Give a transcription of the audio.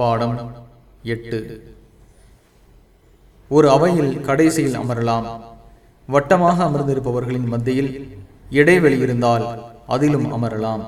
பாடம் எட்டு. ஒரு அவையில் கடைசியில் அமரலாம். வட்டமாக அமர்ந்திருப்பவர்களின் மத்தியில் இடைவெளி இருந்தால் அதிலும் அமரலாம்.